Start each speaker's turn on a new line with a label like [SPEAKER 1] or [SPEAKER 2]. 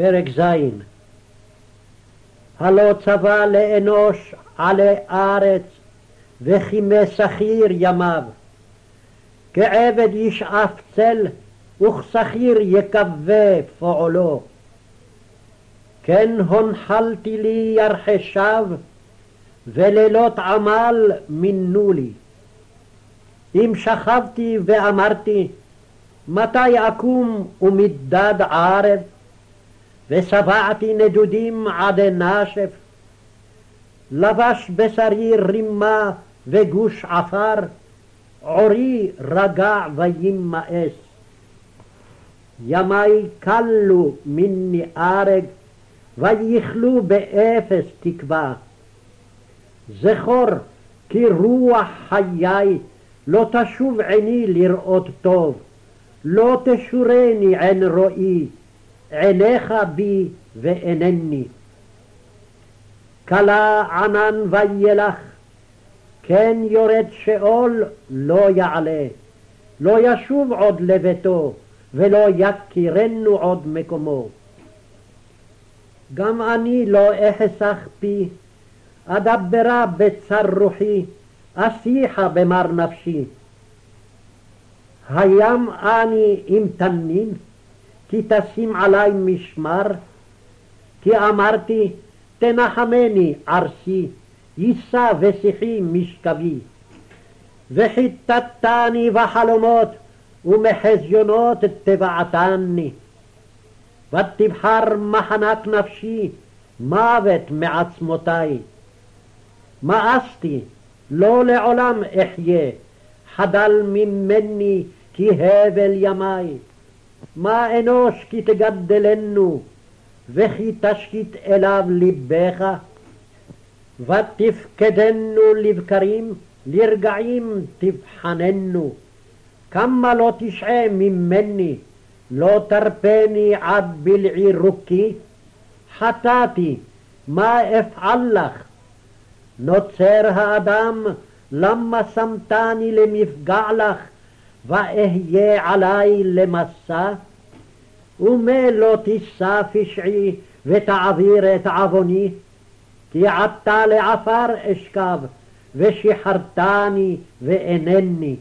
[SPEAKER 1] פרק ז' הלא צבא לאנוש עלי ארץ וכימי שכיר ימיו. כעבד ישאף צל וכשכיר יקווה פועלו. כן הונחלתי לי ירחשיו ולילות עמל מינו לי. אם שכבתי ואמרתי מתי אקום ומדד ערב ושבעתי נדודים עד נשף. לבש בשרי רימה וגוש עפר עורי רגע וימאס. ימי כלו מני ארג ויכלו באפס תקווה. זכור כי רוח חיי לא תשוב עיני לראות טוב לא תשורני עין רואי עיניך בי ואינני. כלה ענן וילך כן יורד שאול לא יעלה. לא ישוב עוד לביתו ולא יכירנו עוד מקומו. גם אני לא אחסך פי אדברה בצר רוחי אשיחה במר נפשי. הים אני עם תנין כי תשים עלי משמר כי אמרתי תנחמני ערשי יישא ושיחי משכבי. וחיטטני בחלומות ומחזיונות תבעתני ותבחר מחנק נפשי מוות מעצמותי. מאסתי לא לעולם אחיה חדל ממני כי הבל ימי מה אנוש כי תגדלנו וכי תשקיט אליו לבך ותפקדנו לבקרים לרגעים תבחננו. כמה לא תשעה ממני לא תרפני עד בלעי רוקי? חטאתי מה אפעל לך? נוצר האדם למה שמתני למפגע לך ואהיה עלי למסע ומה לא תישא פשעי ותעביר את עווני? כי עתה לעפר אשכב ושחרתני ואינני